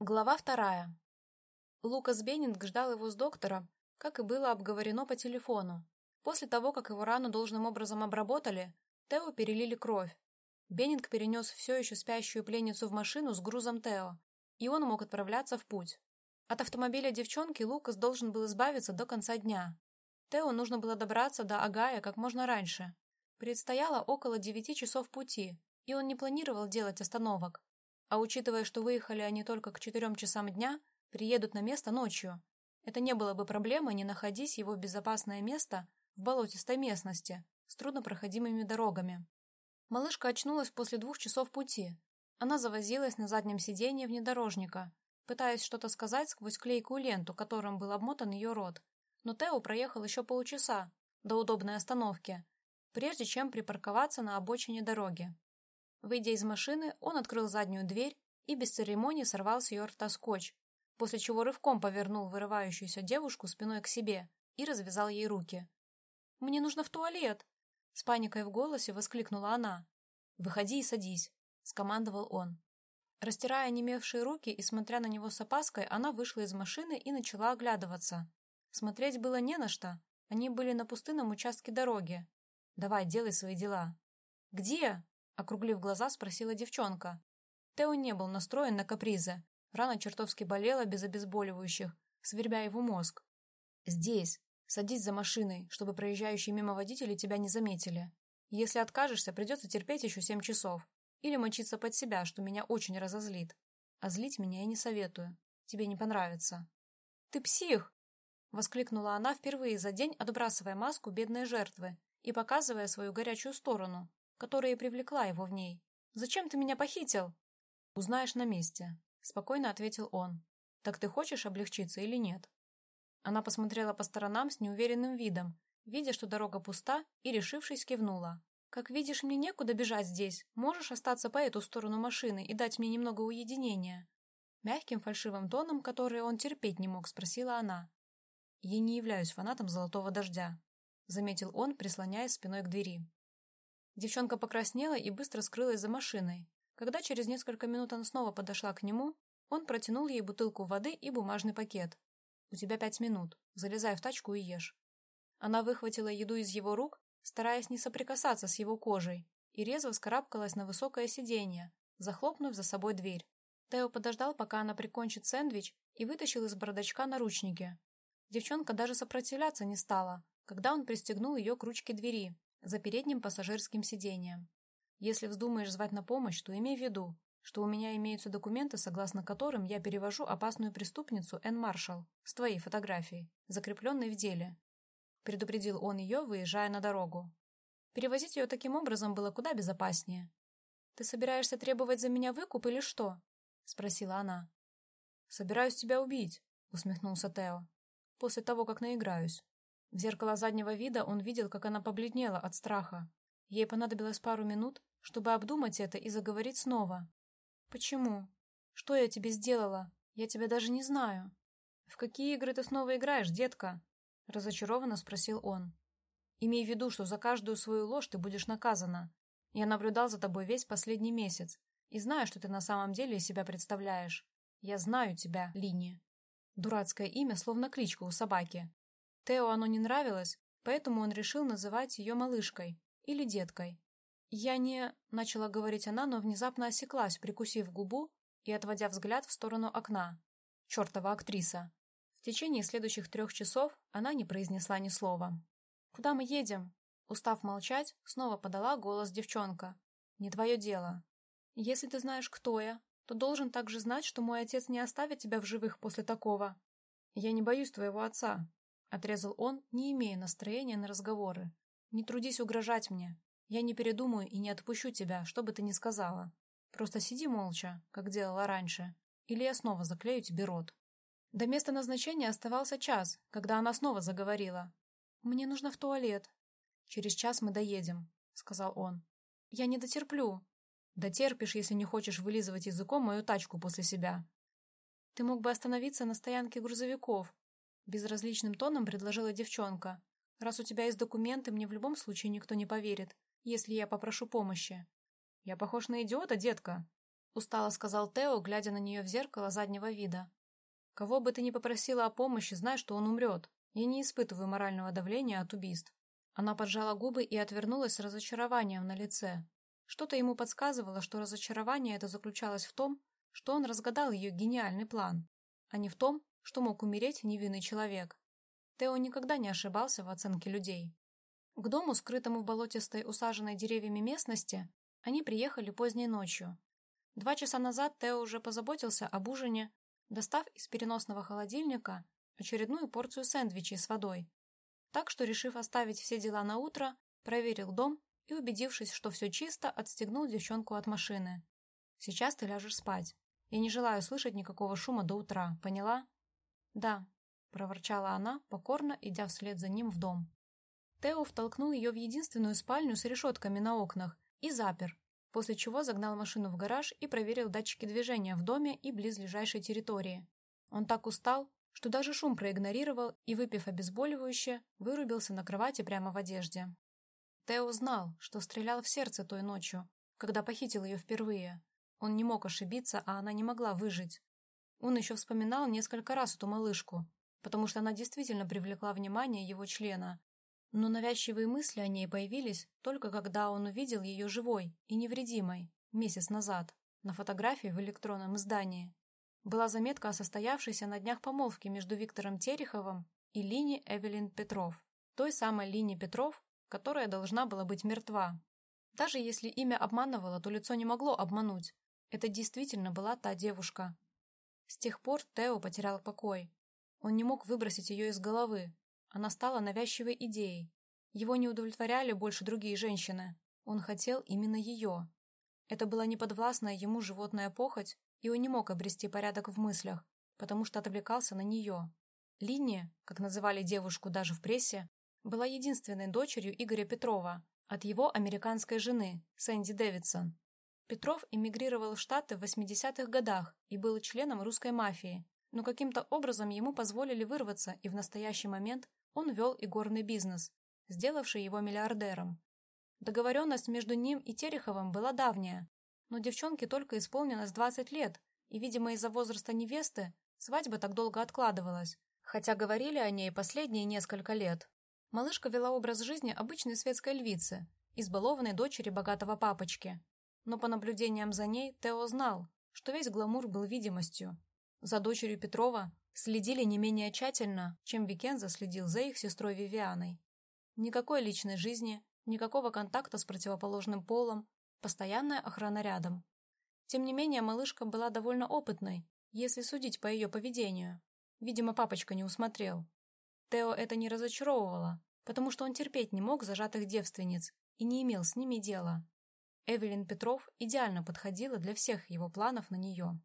Глава вторая. Лукас Беннинг ждал его с доктором, как и было обговорено по телефону. После того, как его рану должным образом обработали, Тео перелили кровь. Беннинг перенес все еще спящую пленницу в машину с грузом Тео, и он мог отправляться в путь. От автомобиля девчонки Лукас должен был избавиться до конца дня. Тео нужно было добраться до Агая как можно раньше. Предстояло около девяти часов пути, и он не планировал делать остановок. А учитывая, что выехали они только к четырем часам дня, приедут на место ночью. Это не было бы проблемой, не находись его в безопасное место в болотистой местности с труднопроходимыми дорогами. Малышка очнулась после двух часов пути. Она завозилась на заднем сиденье внедорожника, пытаясь что-то сказать сквозь клейкую ленту, которым был обмотан ее рот. Но Тео проехал еще полчаса до удобной остановки, прежде чем припарковаться на обочине дороги. Выйдя из машины, он открыл заднюю дверь и без церемонии сорвал с ее рта скотч, после чего рывком повернул вырывающуюся девушку спиной к себе и развязал ей руки. «Мне нужно в туалет!» С паникой в голосе воскликнула она. «Выходи и садись», — скомандовал он. Растирая немевшие руки и смотря на него с опаской, она вышла из машины и начала оглядываться. Смотреть было не на что. Они были на пустынном участке дороги. «Давай, делай свои дела». «Где?» Округлив глаза, спросила девчонка. Тео не был настроен на капризы. Рана чертовски болела без обезболивающих, свербя его мозг. «Здесь. Садись за машиной, чтобы проезжающие мимо водители тебя не заметили. Если откажешься, придется терпеть еще семь часов. Или мочиться под себя, что меня очень разозлит. А злить меня я не советую. Тебе не понравится». «Ты псих!» — воскликнула она впервые за день, отбрасывая маску бедной жертвы и показывая свою горячую сторону, которая и привлекла его в ней. «Зачем ты меня похитил?» «Узнаешь на месте», — спокойно ответил он. «Так ты хочешь облегчиться или нет?» Она посмотрела по сторонам с неуверенным видом, видя, что дорога пуста, и, решившись, кивнула. «Как видишь, мне некуда бежать здесь. Можешь остаться по эту сторону машины и дать мне немного уединения?» Мягким фальшивым тоном, который он терпеть не мог, спросила она. «Я не являюсь фанатом «Золотого дождя», — заметил он, прислоняясь спиной к двери. Девчонка покраснела и быстро скрылась за машиной. Когда через несколько минут она снова подошла к нему, он протянул ей бутылку воды и бумажный пакет. «У тебя пять минут. Залезай в тачку и ешь». Она выхватила еду из его рук, стараясь не соприкасаться с его кожей, и резво вскарабкалась на высокое сиденье, захлопнув за собой дверь. Тео подождал, пока она прикончит сэндвич, и вытащил из бардачка наручники. Девчонка даже сопротивляться не стала, когда он пристегнул ее к ручке двери, за передним пассажирским сиденьем. Если вздумаешь звать на помощь, то имей в виду, что у меня имеются документы, согласно которым я перевожу опасную преступницу Энн Маршалл с твоей фотографией, закрепленной в деле. Предупредил он ее, выезжая на дорогу. Перевозить ее таким образом было куда безопаснее. «Ты собираешься требовать за меня выкуп или что?» — спросила она. «Собираюсь тебя убить», — усмехнулся Тео. «После того, как наиграюсь». В зеркало заднего вида он видел, как она побледнела от страха. Ей понадобилось пару минут, чтобы обдумать это и заговорить снова. «Почему? Что я тебе сделала? Я тебя даже не знаю». «В какие игры ты снова играешь, детка?» — разочарованно спросил он. «Имей в виду, что за каждую свою ложь ты будешь наказана. Я наблюдал за тобой весь последний месяц и знаю, что ты на самом деле из себя представляешь. Я знаю тебя, Лини». Дурацкое имя, словно кличка у собаки. Тео оно не нравилось, поэтому он решил называть ее малышкой или деткой. «Я не...» — начала говорить она, но внезапно осеклась, прикусив губу и отводя взгляд в сторону окна. Чертова актриса. В течение следующих трех часов она не произнесла ни слова. «Куда мы едем?» Устав молчать, снова подала голос девчонка. «Не твое дело. Если ты знаешь, кто я, то должен также знать, что мой отец не оставит тебя в живых после такого. Я не боюсь твоего отца, — отрезал он, не имея настроения на разговоры. «Не трудись угрожать мне. Я не передумаю и не отпущу тебя, что бы ты ни сказала. Просто сиди молча, как делала раньше, или я снова заклею тебе рот». До места назначения оставался час, когда она снова заговорила. «Мне нужно в туалет». «Через час мы доедем», — сказал он. «Я не дотерплю». «Дотерпишь, если не хочешь вылизывать языком мою тачку после себя». «Ты мог бы остановиться на стоянке грузовиков», Безразличным тоном предложила девчонка. «Раз у тебя есть документы, мне в любом случае никто не поверит, если я попрошу помощи». «Я похож на идиота, детка?» Устало сказал Тео, глядя на нее в зеркало заднего вида. Кого бы ты ни попросила о помощи, знай, что он умрет. Я не испытываю морального давления от убийств. Она поджала губы и отвернулась с разочарованием на лице. Что-то ему подсказывало, что разочарование это заключалось в том, что он разгадал ее гениальный план, а не в том, что мог умереть невинный человек. Тео никогда не ошибался в оценке людей. К дому, скрытому в болотистой, усаженной деревьями местности, они приехали поздней ночью. Два часа назад Тео уже позаботился об ужине, достав из переносного холодильника очередную порцию сэндвичей с водой. Так что, решив оставить все дела на утро, проверил дом и, убедившись, что все чисто, отстегнул девчонку от машины. «Сейчас ты ляжешь спать. Я не желаю слышать никакого шума до утра, поняла?» «Да», — проворчала она, покорно идя вслед за ним в дом. Тео втолкнул ее в единственную спальню с решетками на окнах и запер, после чего загнал машину в гараж и проверил датчики движения в доме и близлежащей территории. Он так устал, что даже шум проигнорировал и, выпив обезболивающее, вырубился на кровати прямо в одежде. Тео знал, что стрелял в сердце той ночью, когда похитил ее впервые. Он не мог ошибиться, а она не могла выжить. Он еще вспоминал несколько раз эту малышку, потому что она действительно привлекла внимание его члена. Но навязчивые мысли о ней появились только когда он увидел ее живой и невредимой месяц назад на фотографии в электронном издании. Была заметка о состоявшейся на днях помолвке между Виктором Тереховым и Лини Эвелин Петров, той самой Лини Петров, которая должна была быть мертва. Даже если имя обманывало, то лицо не могло обмануть. Это действительно была та девушка. С тех пор Тео потерял покой. Он не мог выбросить ее из головы. Она стала навязчивой идеей. Его не удовлетворяли больше другие женщины. Он хотел именно ее. Это была неподвластная ему животная похоть, и он не мог обрести порядок в мыслях, потому что отвлекался на нее. Линия, как называли девушку даже в прессе, была единственной дочерью Игоря Петрова от его американской жены, Сэнди Дэвидсон. Петров эмигрировал в Штаты в 80-х годах и был членом русской мафии, но каким-то образом ему позволили вырваться, и в настоящий момент он вел и горный бизнес, сделавший его миллиардером. Договоренность между ним и Тереховым была давняя, но девчонке только исполнилось 20 лет, и, видимо, из-за возраста невесты свадьба так долго откладывалась, хотя говорили о ней последние несколько лет. Малышка вела образ жизни обычной светской львицы, избалованной дочери богатого папочки. Но по наблюдениям за ней Тео знал, что весь гламур был видимостью. За дочерью Петрова следили не менее тщательно, чем Викенза следил за их сестрой Вивианой. Никакой личной жизни, никакого контакта с противоположным полом, постоянная охрана рядом. Тем не менее, малышка была довольно опытной, если судить по ее поведению. Видимо, папочка не усмотрел. Тео это не разочаровывало, потому что он терпеть не мог зажатых девственниц и не имел с ними дела. Эвелин Петров идеально подходила для всех его планов на нее.